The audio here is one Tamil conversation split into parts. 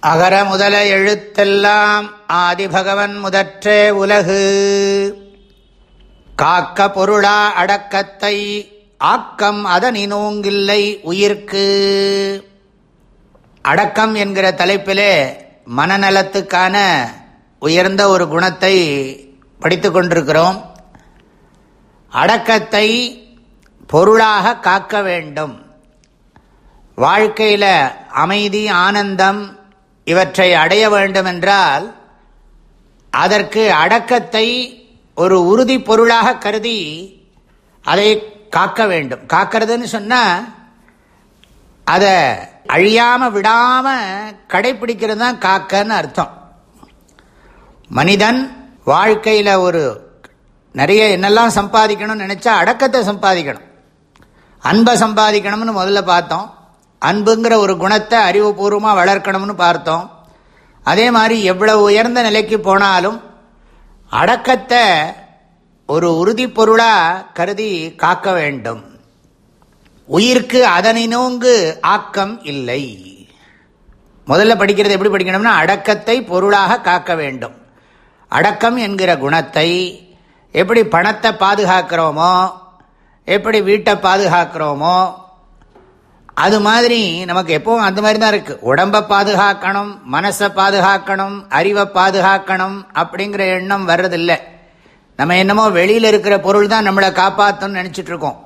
அகர முதல எழுத்தெல்லாம் ஆதிபகவன் முதற்றே உலகு. காக்க பொருளா அடக்கத்தை ஆக்கம் அதனினோங்கில்லை உயிர்க்கு. அடக்கம் என்கிற தலைப்பிலே மனநலத்துக்கான உயர்ந்த ஒரு குணத்தை படித்து கொண்டிருக்கிறோம். அடக்கத்தை பொருளாக காக்க வேண்டும். வாழ்க்கையில் அமைதி ஆனந்தம் இவற்றை அடைய வேண்டுமென்றால் அதற்கு அடக்கத்தை ஒரு உறுதி பொருளாக கருதி அதை காக்க வேண்டும். காக்கிறதுன்னு சொன்னால் அதை அழியாமல் விடாமல் கடைப்பிடிக்கிறது தான் காக்கன்னு அர்த்தம். மனிதன் வாழ்க்கையில் ஒரு நிறைய என்னெல்லாம் சம்பாதிக்கணும்னு நினச்சா அடக்கத்தை சம்பாதிக்கணும். அன்பை சம்பாதிக்கணும்னு முதல்ல பார்த்தோம். அன்புங்கிற ஒரு குணத்தை அறிவுபூர்வமாக வளர்க்கணும்னு பார்த்தோம். அதே மாதிரி எவ்வளவு உயர்ந்த நிலைக்கு போனாலும் அடக்கத்தை ஒரு உறுதி பொருளாக கருதி காக்க வேண்டும். உயிர்க்கு அதனினோங்கு ஆக்கம் இல்லை. முதல்ல படிக்கிறது எப்படி படிக்கணும்னா அடக்கத்தை பொருளாக காக்க வேண்டும். அடக்கம் என்கிற குணத்தை எப்படி பணத்தை பாதுகாக்கிறோமோ எப்படி வீட்டை பாதுகாக்கிறோமோ அது மாதிரி நமக்கு எப்பவும் அந்த மாதிரி தான் இருக்கு. உடம்பை பாதுகாக்கணும் மனசை பாதுகாக்கணும் அறிவை பாதுகாக்கணும் அப்படிங்கிற எண்ணம் வர்றதில்லை. நம்ம என்னமோ வெளியில் இருக்கிற பொருள் தான் நம்மளை காப்பாற்றணும்னு நினச்சிட்டு இருக்கோம்.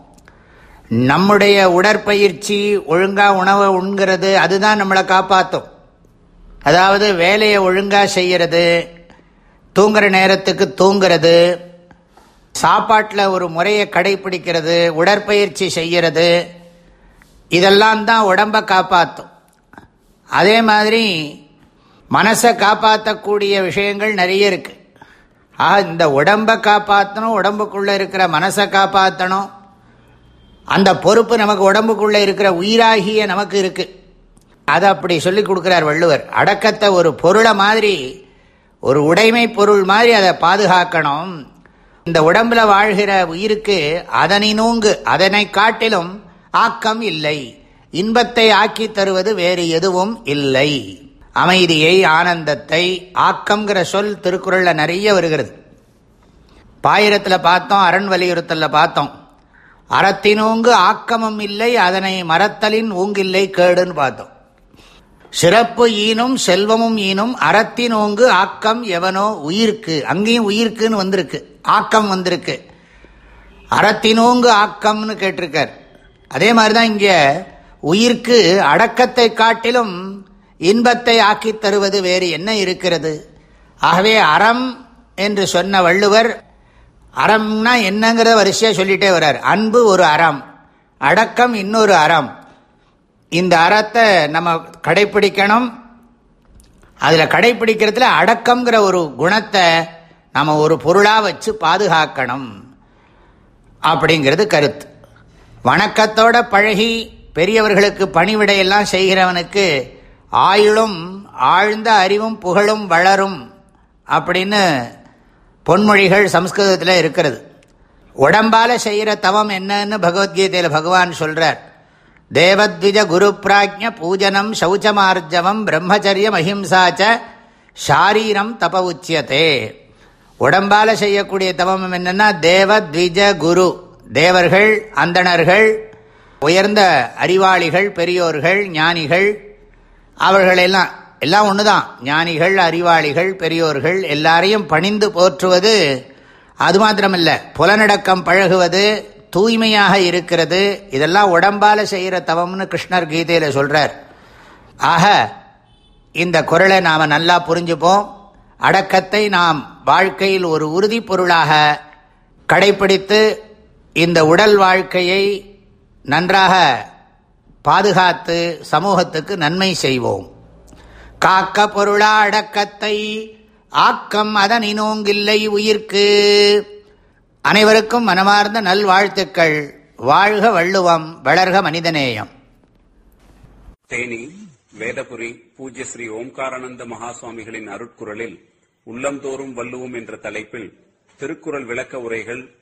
நம்முடைய உடற்பயிற்சி ஒழுங்காக உணவை உண்கிறது அதுதான் நம்மளை காப்பாற்றும் அதாவது வேலையை ஒழுங்காக செய்கிறது தூங்குற நேரத்துக்கு தூங்கிறது சாப்பாட்டில் ஒரு முறையை கடைபிடிக்கிறது உடற்பயிற்சி செய்கிறது இதெல்லாம் தான் உடம்பை காப்பாற்றும் அதே மாதிரி மனசை காப்பாற்றக்கூடிய விஷயங்கள் நிறைய இருக்கு. ஆக இந்த உடம்பை காப்பாற்றணும் உடம்புக்குள்ளே இருக்கிற மனசை காப்பாற்றணும் அந்த பொறுப்பு நமக்கு உடம்புக்குள்ளே இருக்கிற உயிராகிய நமக்கு இருக்கு. அதை அப்படி சொல்லி கொடுக்குறார் வள்ளுவர். அடக்கத்தை ஒரு பொருளை மாதிரி ஒரு உடைமை பொருள் மாதிரி அதை பாதுகாக்கணும். இந்த உடம்புல வாழ்கிற உயிருக்கு அதனை நூங்கு அதனை காட்டிலும் ஆக்கம் இல்லை. இன்பத்தை ஆக்கி தருவது வேறு எதுவும் இல்லை. அமைதியை ஆனந்தத்தை ஆக்கம்ங்கிற சொல் திருக்குறளில் நிறைய வருகிறது. பாயிரத்தில் பார்த்தோம் அரண் வலியுறுத்தலில் பார்த்தோம். அறத்தினோங்கு ஆக்கமும் இல்லை அதனை மரத்தலின் ஊங்கில்லை கேடுன்னு பார்த்தோம். சிறப்பு ஈனும் செல்வமும் ஈனும் அறத்தினோங்கு ஆக்கம் எவனோ உயிர்க்கு அங்கேயும் உயிர்க்குன்னு வந்திருக்கு. ஆக்கம் வந்திருக்கு. அறத்தினோங்கு ஆக்கம்னு கேட்டிருக்கார். அதே மாதிரி தான் இங்கே உயிர்க்கு அடக்கத்தை காட்டிலும் இன்பத்தை ஆக்கி தருவது வேறு என்ன இருக்கிறது? ஆகவே அறம் என்று சொன்ன வள்ளுவர் அறம்னா என்னங்கிறத வரிசையாக சொல்லிட்டே வர்றார். அன்பு ஒரு அறம் அடக்கம் இன்னொரு அறம். இந்த அறத்தை நம்ம கடைப்பிடிக்கணும். அதில் கடைப்பிடிக்கிறதுல அடக்கம்ங்கிற ஒரு குணத்தை நம்ம ஒரு பொருளாக வச்சு பாதுகாக்கணும். அப்படிங்கிறது கருத்து. வணக்கத்தோட பழகி பெரியவர்களுக்கு பணிவிடையெல்லாம் செய்கிறவனுக்கு ஆயுளும் ஆழ்ந்த அறிவும் புகழும் வளரும் அப்படின்னு பொன்மொழிகள் சம்ஸ்கிருதத்தில் இருக்கிறது. உடம்பால் செய்கிற தவம் என்னன்னு பகவத்கீதையில் பகவான் சொல்கிறார் தேவத்விஜ குரு பிராஜ்ய பூஜனம் சௌச்சமார்ஜவம் பிரம்மச்சரியம் அஹிம்சாச்ச ஷாரீரம் தப உச்சியத்தே உடம்பால் செய்யக்கூடிய தவம் என்னென்னா தேவத்விஜ குரு. தேவர்கள் அந்தணர்கள் உயர்ந்த அறிவாளிகள் பெரியோர்கள் ஞானிகள் அவர்களெல்லாம் எல்லாம் ஒன்று தான் ஞானிகள் அறிவாளிகள் பெரியோர்கள் எல்லாரையும் பணிந்து போற்றுவது அது மாத்திரமில்லை. புலனடக்கம் பழகுவது தூய்மையாக இருக்கிறது இதெல்லாம் உடம்பால் செய்கிற தவம்னு கிருஷ்ணர் கீதையில் சொல்கிறார் ஆக இந்த குரலை நாம் நல்லா புரிஞ்சுப்போம். அடக்கத்தை நாம் வாழ்க்கையில் ஒரு உறுதி பொருளாக கடைபிடித்து இந்த உடல் வாழ்க்கையை நன்றாக பாதுகாத்து சமூகத்துக்கு நன்மை செய்வோம். காக்க பொருளா அடக்கத்தை ஆக்கம் அதன் இனோங்கில்லை உயிர்க்கு. அனைவருக்கும் மனமார்ந்த நல்வாழ்த்துக்கள். வாழ்க வள்ளுவம் வளர்க மனிதநேயம். தேனி வேதபுரி பூஜ்ய ஸ்ரீ ஓம்காரானந்த மகாசுவாமிகளின் அருட்குரலில் உள்ளந்தோறும் வள்ளுவோம் என்ற தலைப்பில் திருக்குறள் விளக்க உரைகள்